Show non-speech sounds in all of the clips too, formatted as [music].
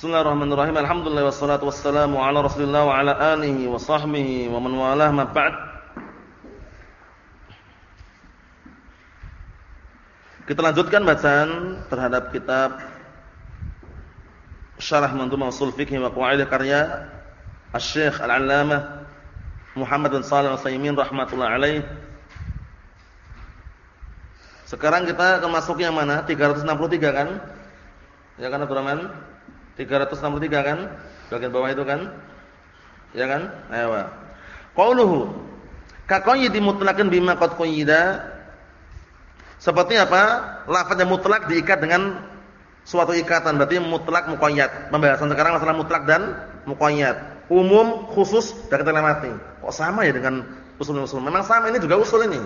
Bismillahirrahmanirrahim. Alhamdulillah wassalatu wassalamu ala Rasulillah wa ala alihi wa sahbihi wa man walah ma ba'd. Kita lanjutkan bacaan terhadap kitab Syarah Mandhumah Ushul Fiqh wa Qawaid karya Asy-Syaikh Al-'Allamah Muhammad bin Shalih Al-Utsaimin rahimatullah alaih. Sekarang kita ke masuk yang mana? 363 kan? Ya kan Abdurrahman? 363 kan? Bagian bawah itu kan? Ya kan? Ayo. Qauluhu ka qayyidi mutlaqan bima qad qayyida seperti apa? Lafaz yang mutlak diikat dengan suatu ikatan berarti mutlak muqayyad. Pembahasan sekarang masalah mutlak dan muqayyad. Umum, khusus dan kita. Kok sama ya dengan usul-usul? Memang sama ini juga usul ini.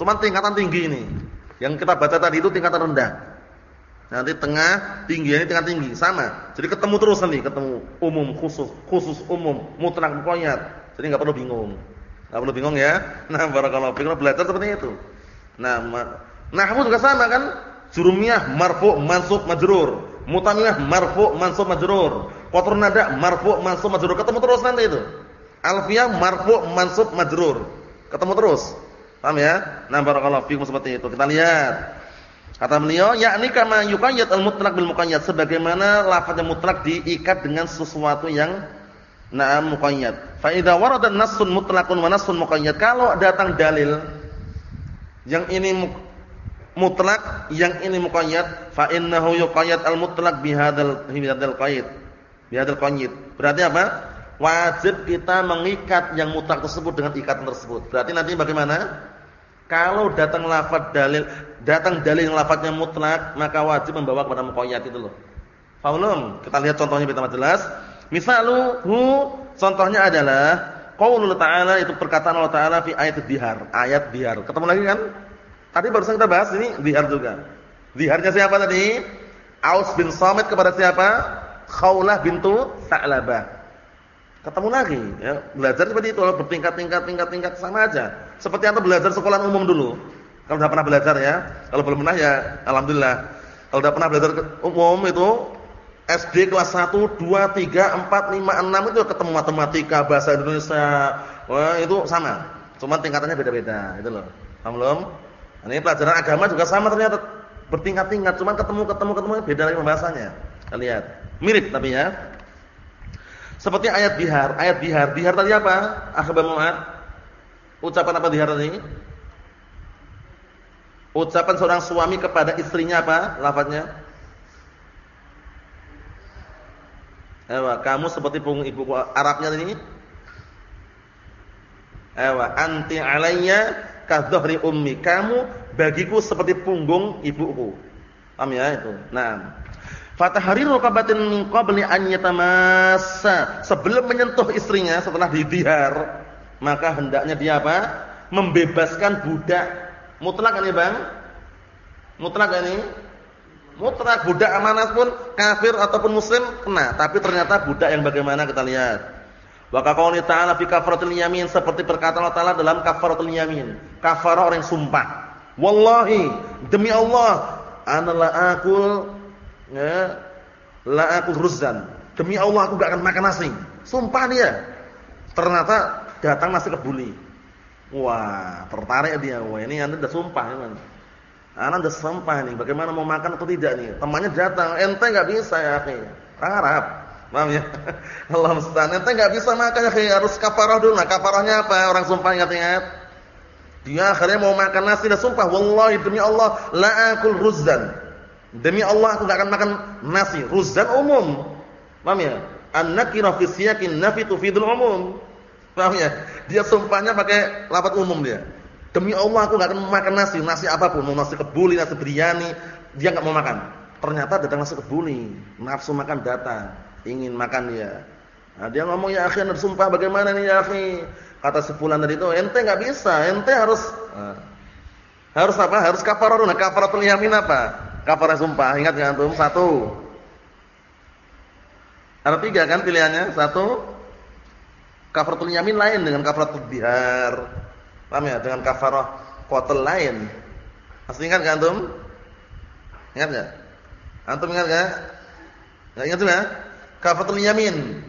Cuma tingkatan tinggi ini. Yang kita baca tadi itu tingkatan rendah. Nanti tengah, tinggi ini tengah tinggi, sama. Jadi ketemu terus nanti, ketemu umum, khusus, khusus umum, mutlak muqayyad. Jadi enggak perlu bingung. Enggak perlu bingung ya. [laughs] Nah, barakallahu fiikum belajar seperti itu. Nah, nahwu juga sama kan? Jurumiyah marfu' mansub majrur. Mutaniyah marfu' mansub majrur. Qatrun nada marfu' mansub majrur. Ketemu terus nanti itu. Alfiyah marfu' mansub majrur. Ketemu terus. Paham ya? Nah, barakallahu fiikum seperti itu. Kita lihat. Kata beliau, yakni kama yuqayyad al-mutlaq bil muqayyad sebagaimana lafaz mutlak diikat dengan sesuatu yang na'am muqayyad. Fa idza warada nassun mutlaqun wa nassun muqayyad, kalau datang dalil yang ini mutlak, yang ini muqayyad, fa innahu yuqayyad al-mutlaq bihadzal bihadzal qaid. Bihadzal qaid. Berarti apa? Wajib kita mengikat yang mutlak tersebut dengan ikatan tersebut. Berarti nanti bagaimana? Kalau datang lafaz dalil, datang dalil yang lafaznya mutlak, maka wajib membawa kepada muqayyad itu loh. Faham Kita lihat contohnya biar jelas. Misaluhu contohnya adalah qaulul ta'ala itu perkataan Allah Ta'ala fi ayat dihar, ayat dihar. Ketemu lagi kan? Tadi barusan kita bahas ini dihar juga. Diharnya siapa tadi? Aus bin Samit kepada siapa? Khaulah bintu Sa'labah. Ketemu lagi, ya. Belajar seperti itu, bertingkat-tingkat tingkat-tingkat sama aja. Seperti apa belajar sekolah umum dulu. Kalau sudah pernah belajar ya. Kalau belum pernah ya alhamdulillah. Kalau sudah pernah belajar umum itu SD kelas 1, 2, 3, 4, 5, 6 itu ketemu matematika, bahasa Indonesia. Wah, itu sama. Cuma tingkatannya beda-beda, itu loh. Paham belum? Nah, ini pelajaran agama juga sama ternyata bertingkat-tingkat, cuma ketemu ketemu ketemu beda lagi pembahasannya. Kita lihat. Mirip tapi ya. Seperti ayat bihar, ayat bihar. Bihar tadi apa? Akhbar Mu'ad. Ucapan apa bihar tadi? Ucapan seorang suami kepada istrinya apa? Lafadznya? Ewa, kamu seperti punggung ibu Arabnya tadi. Ewa, anti alayya kadhri ummi. Kamu bagiku seperti punggung ibuku. Paham ya itu? Nah, Fatahriru raqabatin min qabli an yatamassa. Sebelum menyentuh istrinya setelah didihar, maka hendaknya dia apa? Membebaskan budak. Mutlak ini, Bang? Mutlak ini? Mutlak budak amanah pun kafir ataupun muslim kena, tapi ternyata budak yang bagaimana kita lihat. Wa qauli ta'ala fi kafaratul yamin seperti perkataan Allah Ta'ala dalam kafaratul yamin. Kafarah orang sumpah. Wallahi, demi Allah, ana la akul ya la aku ruzan demi Allah aku gak akan makan nasi sumpah dia ternyata datang nasi kebuli wah tertarik dia. Wah ini anda udah sumpah ya anda udah sumpah nih bagaimana mau makan atau tidak nih? Temannya datang ente gak bisa ya akhi. Harap paham ya? [laughs] Allah musta'an ente gak bisa makan ya akhi harus kafarah dulu. Nah kafarahnya apa? Orang sumpah ingat-ingat dia akhirnya mau makan nasi dan sumpah wallahi demi Allah la akul ruzan Demi Allah aku enggak akan makan nasi. Ruzan umum. Paham ya? An-nakira fi nafi tufidul umum. Paham ya? Dia sumpahnya pakai lafaz umum dia. Demi Allah aku enggak akan makan nasi, nasi apa pun, mau nasi kebuli, nasi biryani, dia enggak mau makan. Ternyata datang nasi kebuli, nafsu makan datang, ingin makan dia. Nah, dia ngomong ya akhi, sumpah bagaimana nih ya akhi? Kata sepulan tadi itu, ente enggak bisa, ente harus nah, harus apa? Harus kafarah. Nah, kafaratul yamin apa? Kafarah sumpah, ingat enggak antum? Satu. Ada tiga kan pilihannya? Satu, kafaratul yamin lain dengan kafaratul bihar. Paham ya? Dengan kafarah qatal lain. Masih ingat enggak antum? Ingat enggak? Antum ingat enggak? Ya, ingat ya? Kafaratul yamin.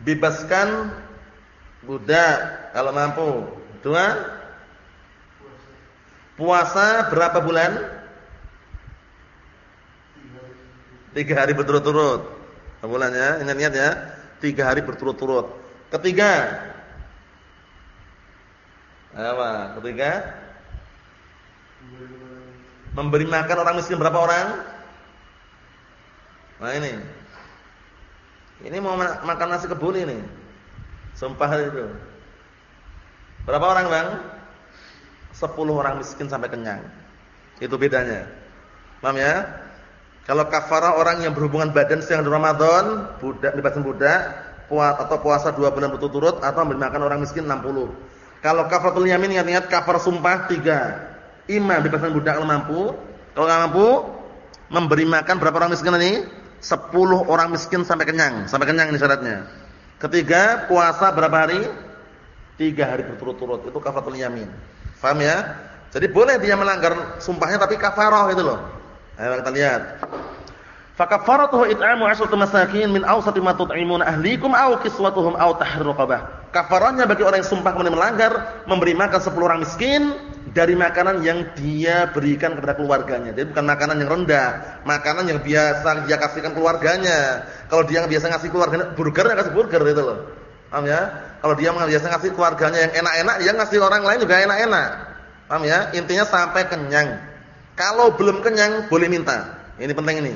Bebaskan budak kalau mampu. Dua. Puasa berapa bulan? Tiga hari berturut-turut. Bulannya, ingat-ingat ya. Tiga hari berturut-turut. Ketiga. Apa? Ketiga. Memberi makan orang miskin berapa orang? Nah ini. Ini mau makan nasi kebun ini. Sumpah itu. Berapa orang, Bang? Sepuluh orang miskin sampai kenyang. Itu bedanya. Paham ya? Kalau kafarah orang yang berhubungan badan siang Ramadan, budak bebasan budak, puasa atau puasa dua bulan berturut-turut atau memberi makan orang miskin 60. Kalau kafaratul yamin ingat-ingat kafar sumpah 3. Ima bebasan budak kalau mampu. Kalau enggak mampu, memberi makan berapa orang miskin ini? 10 orang miskin sampai kenyang. Sampai kenyang ini syaratnya. Ketiga, puasa berapa hari? 3 hari berturut-turut. Itu kafaratul yamin. Paham ya? Jadi boleh dia melanggar sumpahnya tapi kafarah itu loh. Ayo kita lihat. Fakafaratuhu it'amu 'ashratu masakin min awsati ma tut'imuna ahlikum aw kiswatuhum aw tahrir raqabah. Kafarahnya bagi orang yang sumpah kemudian melanggar, memberi makan 10 orang miskin dari makanan yang dia berikan kepada keluarganya. Jadi bukan makanan yang rendah, makanan yang biasa dia kasihkan keluarganya. Kalau dia biasa ngasih keluarganya burger, ya kasih burger itu loh. Paham ya? Kalau dia biasa ngasih keluarganya yang enak-enak, dia ngasih orang lain juga enak-enak. Paham ya? Intinya sampai kenyang. Kalau belum kenyang boleh minta. Ini penting ini.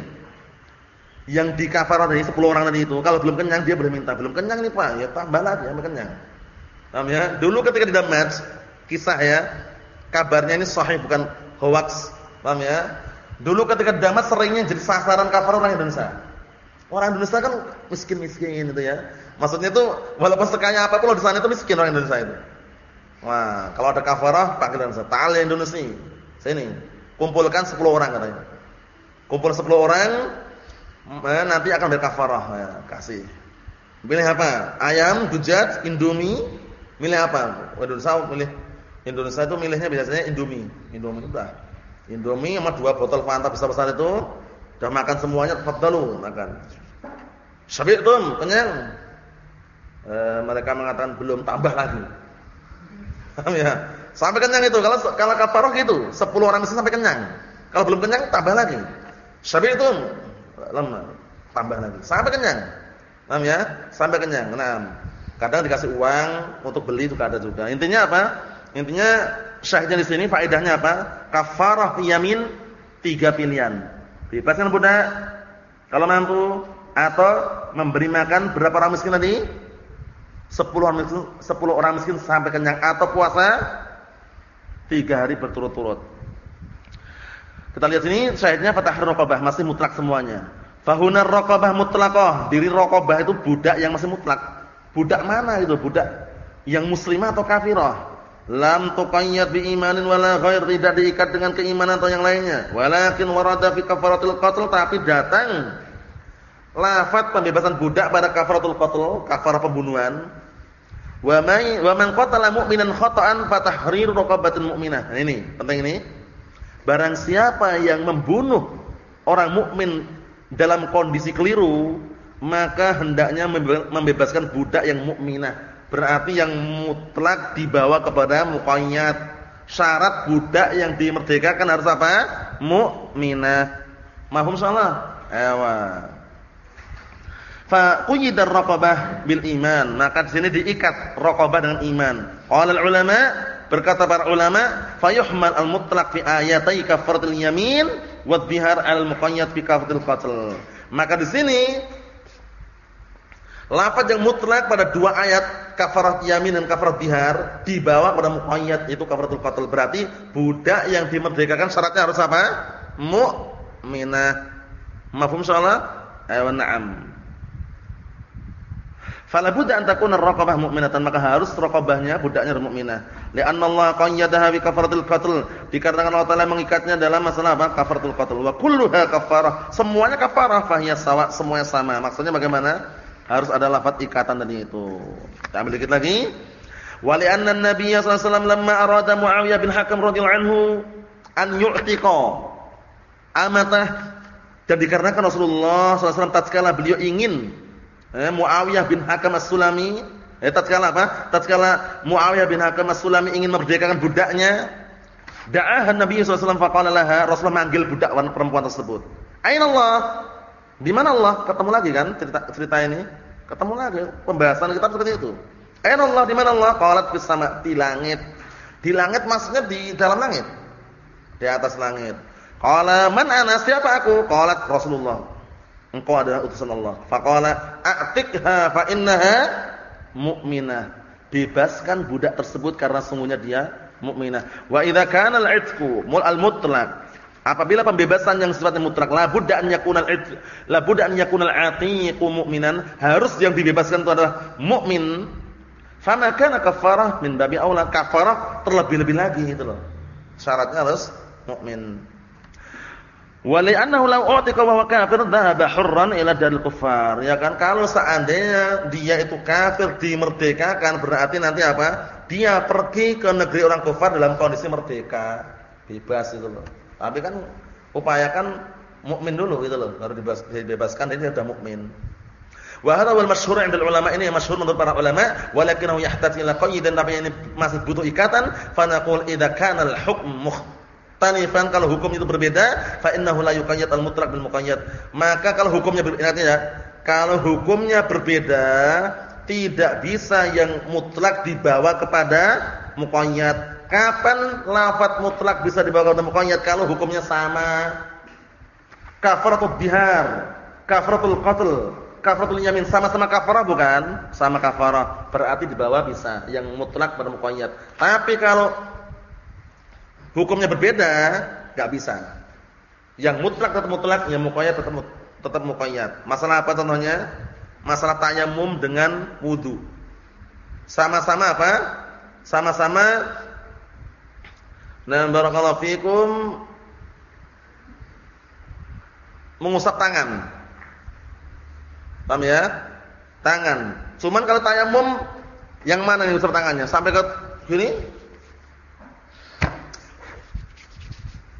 Yang di kafarah dari 10 orang tadi itu, kalau belum kenyang dia boleh minta. Belum kenyang nih Pak, ya tambah lagi sampai kenyang. Paham ya? Dulu ketika di Damat, kisah ya, kabarnya ini sahih bukan hoax. Paham ya? Dulu ketika Damat seringnya jadi sasaran kafarah orang Indonesia. Orang Indonesia kan miskin-miskin itu ya. Maksudnya itu walaupun sekaya apa pun di sana itu miskin orang Indonesia itu. Wah, kalau ada kafarah panggil Indonesia, ta'al Indonesia. Sini. Kumpulkan 10 orang katanya. Kumpul 10 orang, eh, nanti akan berkafarah ya, kasih. Pilih apa? Ayam, dujat, indomie, milih apa? Indonesia milih Indonesia itu milihnya biasanya indomie. Indomie itu dah. Indomie sama dua botol Fanta besar-besar itu, sudah makan semuanya, tafadhalu makan. Syabi'tum, kenyang. E, mereka mengatakan belum tambah lagi. Paham ya? Sampai kenyang itu. Kalau kalau kafarah gitu, 10 orang miskin sampai kenyang. Kalau belum kenyang tambah lagi. Syabi itu lama tambah lagi sampai kenyang. Paham ya? Sampai kenyang. Nah, kadang dikasih uang untuk beli juga ada juga. Intinya apa? Intinya syahidnya di sini faedahnya apa? Kafarah yamin tiga pilihan. Bebaskan budak kalau mampu atau memberi makan berapa orang miskin tadi? 10 orang miskin, 10 orang miskin sampai kenyang atau puasa Tiga hari berturut-turut. Kita lihat sini syahidnya fatah rokobah masih mutlak semuanya. Fahunar rokobah mutlaqah, diri rokobah itu budak yang masih mutlak. Budak mana itu? Budak yang muslimah atau kafirah? Lam tuqayyad bi imanin wala ghair, tidak diikat dengan keimanan atau yang lainnya. Walakin warada fi kafaratul qatl, tapi datang lafaz pembebasan budak pada kafaratul qatl, kafarah pembunuhan Wa may wa man qatala mu'minan khata'an fatahriru raqabatin mu'minah. Nah, ini, penting ini. Barang siapa yang membunuh orang mukmin dalam kondisi keliru, maka hendaknya membebaskan budak yang mukminah. Berarti yang mutlak dibawa kepada muqayyad. Syarat budak yang dimerdekakan harus apa? Mukminah. Mahum salah? Ewa. Fa quyidar raqabah bil iman. Maka di sini diikat raqabah dengan iman. Qala ulama berkata para ulama, fayuhmal al mutlaq fi ayatai kafaratul yamin wa dhihar al muqayyad fi kafaratul qatl. Maka di sini lafaz yang mutlak pada dua ayat kafarat yamin dan kafarat bihar dibawa pada muqayyad itu kafaratul qatl. Berarti budak yang dimerdekakan syaratnya harus apa? Mukminah. Mafhum insyaallah? Ayo na'am. Fala budda an takuna raqabah mu'minatan maka harus raqabahnya budaknya mukminah. Li'anna Allah qayyadaha bi kafaratil qatl. Dikarenakan Allah Taala mengikatnya dalam masalah apa? Kafaratul qatl. Wa kulluha kafarah. Semuanya kafarah fahiya sawa, semuanya sama. Maksudnya bagaimana? Harus ada lafaz ikatan tadi itu. Kita ambil dikit lagi. Wa li'anna an-nabiy sallallahu alaihi wasallam lamma arada Muawiyah bin Hakam radhiyallahu anhu an yu'tiqa amatah Dan dikarenakan Rasulullah SAW tatkala beliau ingin eh, Muawiyah bin Hakam As-Sulami, eh, tatkala apa? Tatkala Muawiyah bin Hakam As-Sulami ingin memerdekakan budaknya, da'ahan Nabi SAW faqala laha, Rasulullah manggil budak perempuan tersebut. Aina Allah? Di mana Allah? Ketemu lagi kan cerita cerita ini? Ketemu lagi pembahasan kitab seperti itu. Aina Allah? Di mana Allah? Qalat fis sama, di langit. Di langit maksudnya di dalam langit. Di atas langit. Qala man ana? Siapa aku? Qalat Rasulullah. Engkau adalah utusan Allah. Faqala a'tikha fa innaha mu'minah. Bebaskan budak tersebut karena sungguhnya dia mukminah. Wa idza kana al-'itqu al-mutlaq. Apabila pembebasan yang sifatnya mutlak, la budda an yakuna al-'itq, la budda an yakuna al-'atiqu mu'minan, harus yang dibebaskan itu adalah mukmin. Fama kana kafarah min babi aula, kafarah terlebih-lebih lagi itu loh. Syaratnya harus mukmin. Wali'annahu law u'tika wa kafir dhahaba hurran ila daril kuffar. Ya kan kalau seandainya dia itu kafir dimerdekakan berarti nanti apa? Dia pergi ke negeri orang kafir dalam kondisi merdeka, bebas itu loh. Tapi kan upayakan mukmin dulu gitu loh, harus dibebaskan dia sudah mukmin. Wa hadha wal masyhur 'inda ulama ini yang masyhur menurut para ulama, walakinahu yahtaju ila qaydin tapi ini masih butuh ikatan, fa naqul idza kana al-hukm tanifan kalau hukum itu berbeda fa innahu la yuqayyad al mutlaq bil muqayyad. Maka kalau hukumnya berbeda ya kalau hukumnya berbeda tidak bisa yang mutlak dibawa kepada muqayyad. Kapan lafaz mutlak bisa dibawa kepada muqayyad? Kalau hukumnya sama. Kafaratul bihar kafaratul qatl kafaratul yamin sama-sama kafarah bukan? Sama kafarah berarti dibawa bisa yang mutlak pada muqayyad. Tapi kalau hukumnya berbeda, nggak bisa. Yang mutlak tetap mutlak, yang muqayyad tetap tetap muqayyad. Masalah apa contohnya? Masalah tayamum dengan wudu. Sama-sama apa? Sama-sama Nah, barakallahu fikum mengusap tangan. Paham ya? Tangan. Cuman kalau tayamum yang mana yang usap tangannya? Sampai ke sini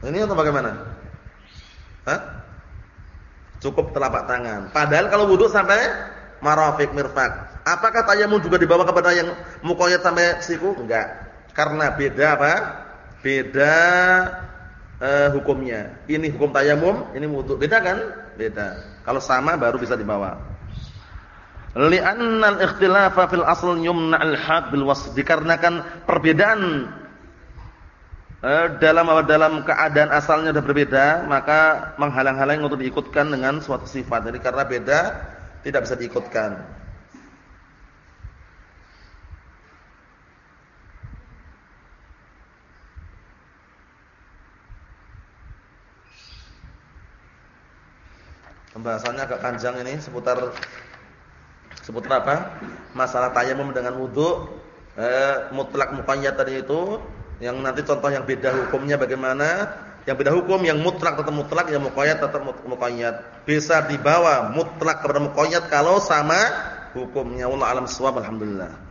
Ini atau bagaimana? Hah? Cukup telapak tangan. Padahal kalau wudhu sampai marafik mirfak. Apakah tayamum juga dibawa kepada yang mukoyat sampai siku? Enggak. Karena beda apa? Beda uh, hukumnya. Ini hukum tayamum, ini wudhu. Beda kan? Beda. Kalau sama baru bisa dibawa. Li'anna al-ikhtilafa fil asl yumna al-haq bil wasf. Dikarenakan perbedaan Eh, dalam dalam keadaan asalnya sudah berbeda, maka menghalang-halangi untuk diikutkan dengan suatu sifat. Jadi karena beda tidak bisa diikutkan. Pembahasannya agak panjang ini seputar seputar apa? Masalah tayamum dengan wudu, eh, mutlak muqayyad tadi itu yang nanti contoh yang beda hukumnya bagaimana? Yang beda hukum yang mutlak tetap mutlak, yang muqayyad tetap muqayyad. Bisa dibawa mutlak kepada muqayyad kalau sama hukumnya. Allah alam suwab alhamdulillah.